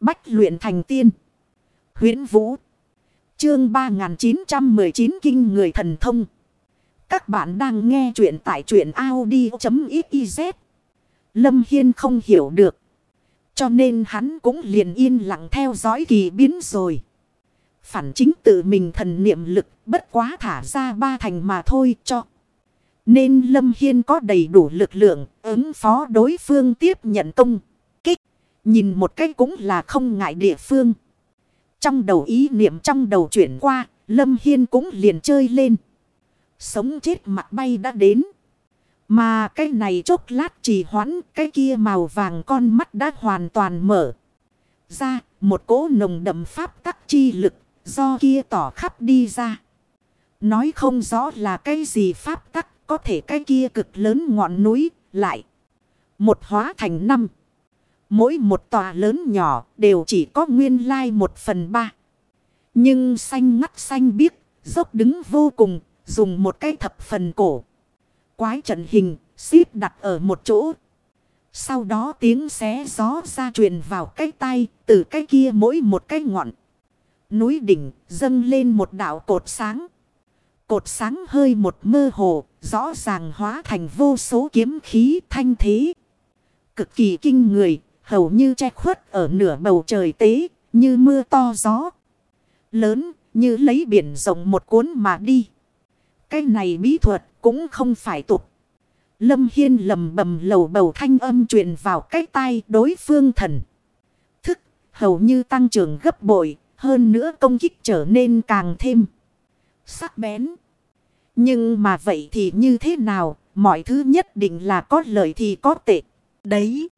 Bách luyện thành tiên. huyễn Vũ. Chương 3919 Kinh Người Thần Thông. Các bạn đang nghe truyện tại truyện Audi.xyz. Lâm Hiên không hiểu được. Cho nên hắn cũng liền yên lặng theo dõi kỳ biến rồi. Phản chính tự mình thần niệm lực bất quá thả ra ba thành mà thôi cho. Nên Lâm Hiên có đầy đủ lực lượng ứng phó đối phương tiếp nhận công. Nhìn một cách cũng là không ngại địa phương. Trong đầu ý niệm trong đầu chuyển qua. Lâm Hiên cũng liền chơi lên. Sống chết mặt bay đã đến. Mà cái này chốc lát trì hoãn. Cái kia màu vàng con mắt đã hoàn toàn mở. Ra, một cỗ nồng đậm pháp tắc chi lực. Do kia tỏ khắp đi ra. Nói không rõ là cái gì pháp tắc, có thể cái kia cực lớn ngọn núi, lại. Một hóa thành năm. Mỗi một tòa lớn nhỏ đều chỉ có nguyên lai một phần ba. Nhưng xanh ngắt xanh biếc, dốc đứng vô cùng, dùng một cái thập phần cổ. Quái trận hình, xếp đặt ở một chỗ. Sau đó tiếng xé gió ra truyền vào cái tay, từ cái kia mỗi một cái ngọn. Núi đỉnh dâng lên một đảo cột sáng. Cột sáng hơi một mơ hồ, rõ ràng hóa thành vô số kiếm khí thanh thế. Cực kỳ kinh người, hầu như che khuất ở nửa bầu trời tế, như mưa to gió. Lớn, như lấy biển rộng một cuốn mà đi. Cái này bí thuật cũng không phải tục. Lâm Hiên lầm bầm lầu bầu thanh âm truyền vào cái tai đối phương thần. Thức, hầu như tăng trưởng gấp bội, hơn nữa công kích trở nên càng thêm sắc bén. Nhưng mà vậy thì như thế nào? Mọi thứ nhất định là có lợi thì có tệ. Đấy.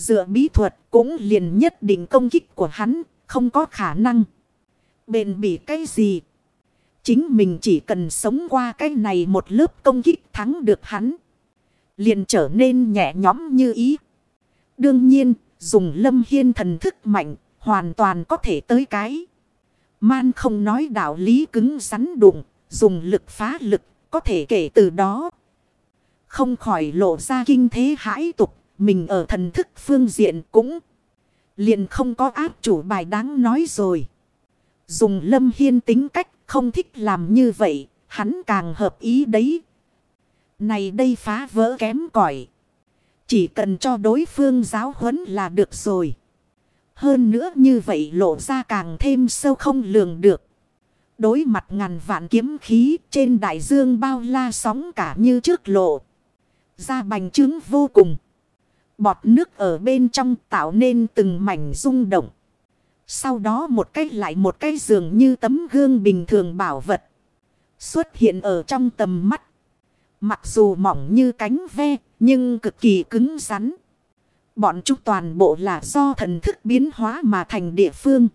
Dựa bí thuật cũng liền nhất định công kích của hắn. Không có khả năng. Bền bỉ cái gì? Chính mình chỉ cần sống qua cái này một lớp công kích thắng được hắn. Liền trở nên nhẹ nhõm như ý. Đương nhiên, dùng lâm hiên thần thức mạnh, hoàn toàn có thể tới cái. Man không nói đạo lý cứng rắn đụng, dùng lực phá lực, có thể kể từ đó. Không khỏi lộ ra kinh thế hãi tục, mình ở thần thức phương diện cũng liền không có áp chủ bài đáng nói rồi. Dùng lâm hiên tính cách không thích làm như vậy, hắn càng hợp ý đấy. Này đây phá vỡ kém cỏi Chỉ cần cho đối phương giáo huấn là được rồi. Hơn nữa như vậy lộ ra càng thêm sâu không lường được. Đối mặt ngàn vạn kiếm khí trên đại dương bao la sóng cả như trước lộ. Ra bành trướng vô cùng. Bọt nước ở bên trong tạo nên từng mảnh rung động. Sau đó một cái lại một cái dường như tấm gương bình thường bảo vật. Xuất hiện ở trong tầm mắt. Mặc dù mỏng như cánh ve, nhưng cực kỳ cứng rắn. Bọn chúng toàn bộ là do thần thức biến hóa mà thành địa phương.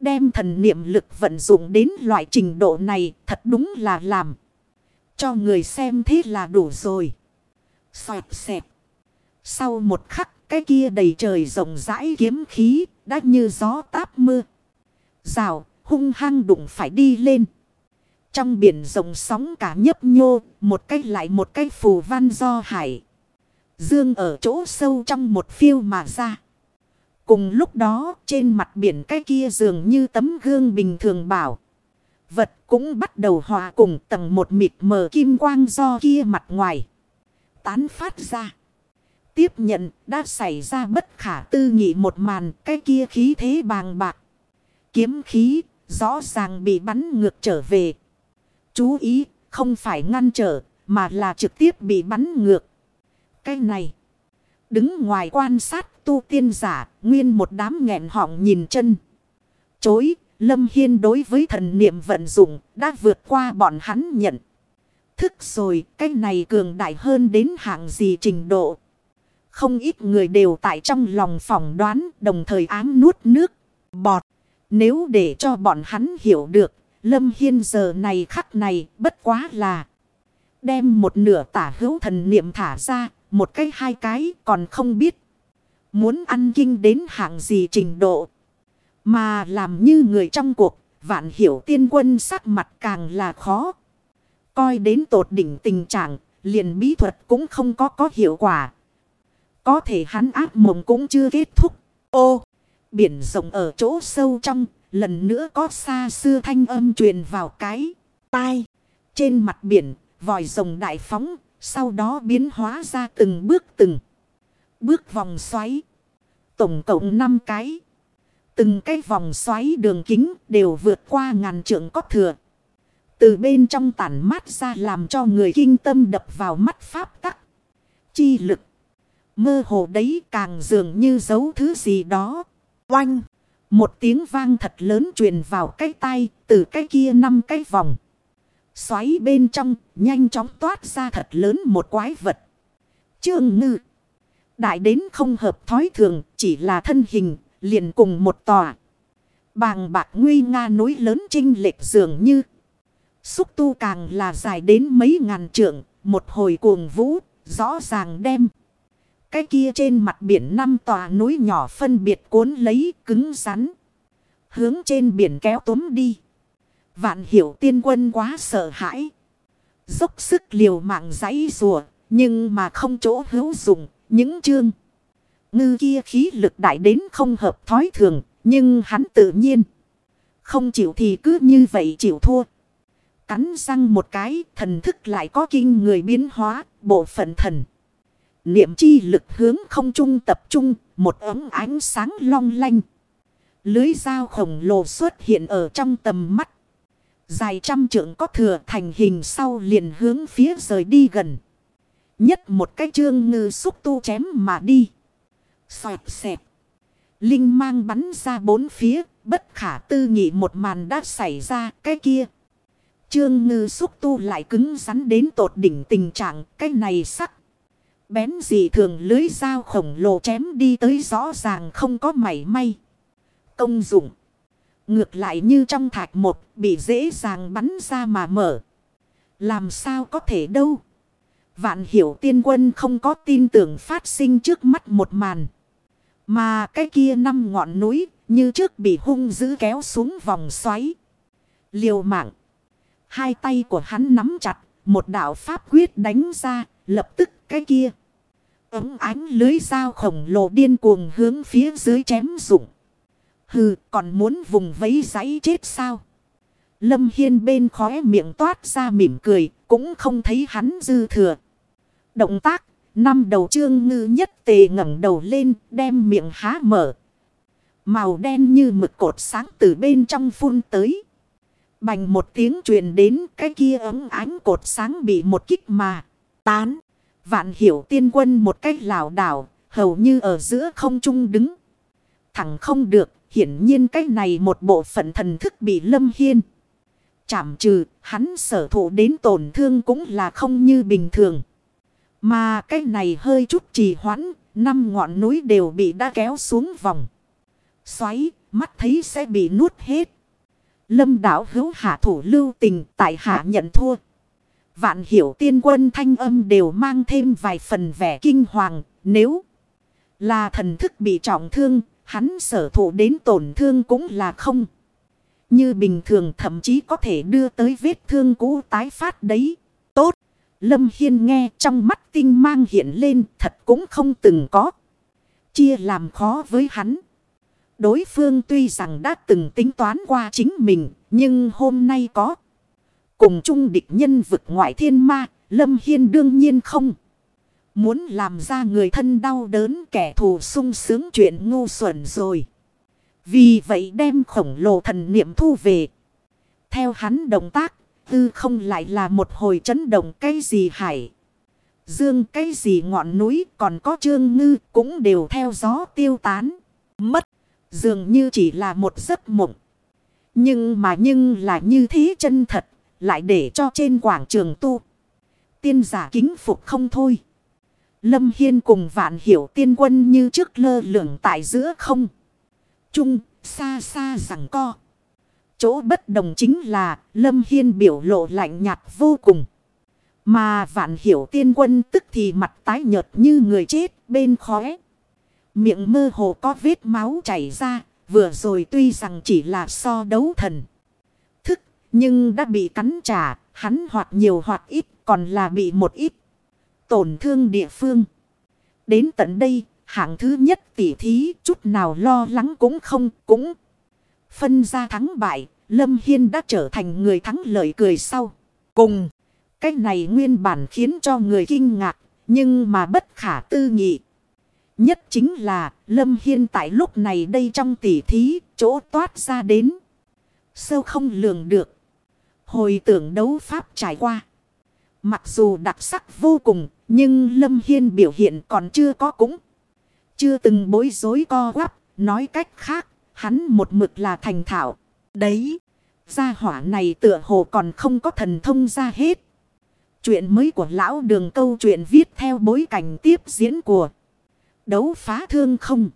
Đem thần niệm lực vận dụng đến loại trình độ này thật đúng là làm. Cho người xem thế là đủ rồi. Xoẹt xẹp. Sau một khắc cái kia đầy trời rộng rãi kiếm khí đã như gió táp mưa. Rào hung hăng đụng phải đi lên. Trong biển rộng sóng cả nhấp nhô, một cái lại một cái phù văn do hải. Dương ở chỗ sâu trong một phiêu mà ra. Cùng lúc đó trên mặt biển cái kia dường như tấm gương bình thường bảo. Vật cũng bắt đầu hòa cùng tầng một mịt mờ kim quang do kia mặt ngoài. Tán phát ra. Tiếp nhận đã xảy ra bất khả tư nghị một màn cái kia khí thế bàng bạc. Kiếm khí rõ ràng bị bắn ngược trở về. Chú ý không phải ngăn trở mà là trực tiếp bị bắn ngược. Cái này. Đứng ngoài quan sát tu tiên giả, nguyên một đám nghẹn họng nhìn chân. Chối, Lâm Hiên đối với thần niệm vận dụng đã vượt qua bọn hắn nhận. Thức rồi, cái này cường đại hơn đến hạng gì trình độ. Không ít người đều tại trong lòng phỏng đoán đồng thời ám nuốt nước, bọt. Nếu để cho bọn hắn hiểu được, Lâm Hiên giờ này khắc này bất quá là đem một nửa tả hữu thần niệm thả ra, một cái hai cái còn không biết. Muốn ăn kinh đến hạng gì trình độ. Mà làm như người trong cuộc, vạn hiểu tiên quân sắc mặt càng là khó. Coi đến tột đỉnh tình trạng, liền bí thuật cũng không có có hiệu quả. Có thể hắn áp mộng cũng chưa kết thúc. Ô, Biển rộng ở chỗ sâu trong, lần nữa có xa xưa thanh âm truyền vào cái tai. Trên mặt biển, vòi rồng đại phóng, sau đó biến hóa ra từng bước từng bước vòng xoáy. Tổng cộng 5 cái. Từng cái vòng xoáy đường kính đều vượt qua ngàn trượng có thừa. Từ bên trong tản mát ra làm cho người kinh tâm đập vào mắt pháp tắc. Chi lực. Mơ hồ đấy càng dường như giấu thứ gì đó. Oanh. Một tiếng vang thật lớn truyền vào cái tay từ cái kia năm cái vòng. Xoáy bên trong, nhanh chóng toát ra thật lớn một quái vật. Trương ngư. Đại đến không hợp thói thường, chỉ là thân hình, liền cùng một tòa. Bàng bạc nguy nga núi lớn trinh lệch dường như. Xúc tu càng là dài đến mấy ngàn trượng. Một hồi cuồng vũ, rõ ràng đem. Cái kia trên mặt biển năm tòa núi nhỏ phân biệt cuốn lấy cứng rắn. Hướng trên biển kéo túm đi. Vạn hiểu tiên quân quá sợ hãi. Dốc sức liều mạng giấy rùa. Nhưng mà không chỗ hữu dụng. Những chương. Ngư kia khí lực đại đến không hợp thói thường. Nhưng hắn tự nhiên. Không chịu thì cứ như vậy chịu thua. Cắn răng một cái, thần thức lại có kinh người biến hóa. Bộ phận thần. Niệm chi lực hướng không trung tập trung. Một ấm ánh sáng long lanh. Lưới dao khổng lồ xuất hiện ở trong tầm mắt. Dài trăm trượng có thừa thành hình sau liền hướng phía rời đi gần. Nhất một cái chương ngư xúc tu chém mà đi. Xoẹt xẹp. Linh mang bắn ra bốn phía. Bất khả tư nghị một màn đã xảy ra cái kia. Trương ngư xúc tu lại cứng rắn đến tột đỉnh tình trạng, cái này sắc. Bén gì thường lưới dao khổng lồ chém đi tới rõ ràng không có mảy may. Công dụng. Ngược lại như trong thạch một, bị dễ dàng bắn ra mà mở. Làm sao có thể đâu. Vạn hiểu tiên quân không có tin tưởng phát sinh trước mắt một màn. Mà cái kia năm ngọn núi, như trước bị hung dữ kéo xuống vòng xoáy. Liều mạng. Hai tay của hắn nắm chặt. Một đạo pháp quyết đánh ra. Lập tức cái kia. Ấm ánh lưới dao khổng lồ điên cuồng hướng phía dưới chém rụng. Hừ, còn muốn vùng vấy giấy chết sao? Lâm Hiên bên khóe miệng toát ra mỉm cười. Cũng không thấy hắn dư thừa. Động tác. Năm đầu trương ngư nhất tề ngẩng đầu lên. Đem miệng há mở. Màu đen như mực cột sáng từ bên trong phun tới. Bành một tiếng truyền đến cái kia ấm ánh cột sáng bị một kích mà. Tán. Vạn hiểu tiên quân một cách lảo đảo. Hầu như ở giữa không trung đứng. Thẳng không được. Hiển nhiên cách này một bộ phận thần thức bị lâm hiên. Chảm trừ, hắn sở thụ đến tổn thương cũng là không như bình thường. Mà cái này hơi chút trì hoãn, năm ngọn núi đều bị đã kéo xuống vòng. Xoáy, mắt thấy sẽ bị nuốt hết. Lâm đảo hữu hạ thủ lưu tình tại hạ nhận thua. Vạn hiểu tiên quân thanh âm đều mang thêm vài phần vẻ kinh hoàng. Nếu là thần thức bị trọng thương, Hắn sở thụ đến tổn thương cũng là không. Như bình thường thậm chí có thể đưa tới vết thương cũ tái phát đấy. Tốt. Lâm Hiên nghe trong mắt tinh mang hiện lên thật cũng không từng có. Chia làm khó với hắn. Đối phương tuy rằng đã từng tính toán qua chính mình. Nhưng hôm nay có. Cùng chung địch nhân vực ngoại thiên ma. Lâm Hiên đương nhiên không. Muốn làm ra người thân đau đớn kẻ thù sung sướng chuyện ngu xuẩn rồi. Vì vậy đem khổng lồ thần niệm thu về. Theo hắn động tác, tư không lại là một hồi chấn động cái gì hải. Dương cái gì ngọn núi còn có trương ngư cũng đều theo gió tiêu tán. Mất, dường như chỉ là một giấc mộng. Nhưng mà nhưng là như thế chân thật, lại để cho trên quảng trường tu. Tiên giả kính phục không thôi. Lâm Hiên cùng vạn hiểu tiên quân như trước lơ lửng tại giữa không. Trung, xa xa rằng co. Chỗ bất đồng chính là Lâm Hiên biểu lộ lạnh nhạt vô cùng. Mà vạn hiểu tiên quân tức thì mặt tái nhợt như người chết bên khóe. Miệng mơ hồ có vết máu chảy ra. Vừa rồi tuy rằng chỉ là so đấu thần. Nhưng đã bị cắn trả. Hắn hoặc nhiều hoặc ít còn là bị một ít tổn thương địa phương. Đến tận đây, Hạng thứ nhất tỉ thí chút nào lo lắng cũng không cũng. Phân ra thắng bại, Lâm Hiên đã trở thành người thắng lợi cười sau. Cùng, cách này nguyên bản khiến cho người kinh ngạc, nhưng mà bất khả tư nghị. Nhất chính là Lâm Hiên tại lúc này đây trong tỉ thí chỗ toát ra đến. Sâu không lường được. Hồi tưởng đấu pháp trải qua. Mặc dù đặc sắc vô cùng, nhưng Lâm Hiên biểu hiện còn chưa có cũng. Chưa từng bối rối co quắp. Nói cách khác, hắn một mực là thành thạo. Đấy. Gia hỏa này tựa hồ còn không có thần thông ra hết. Chuyện mới của lão đường câu chuyện viết theo bối cảnh tiếp diễn của đấu phá thương không.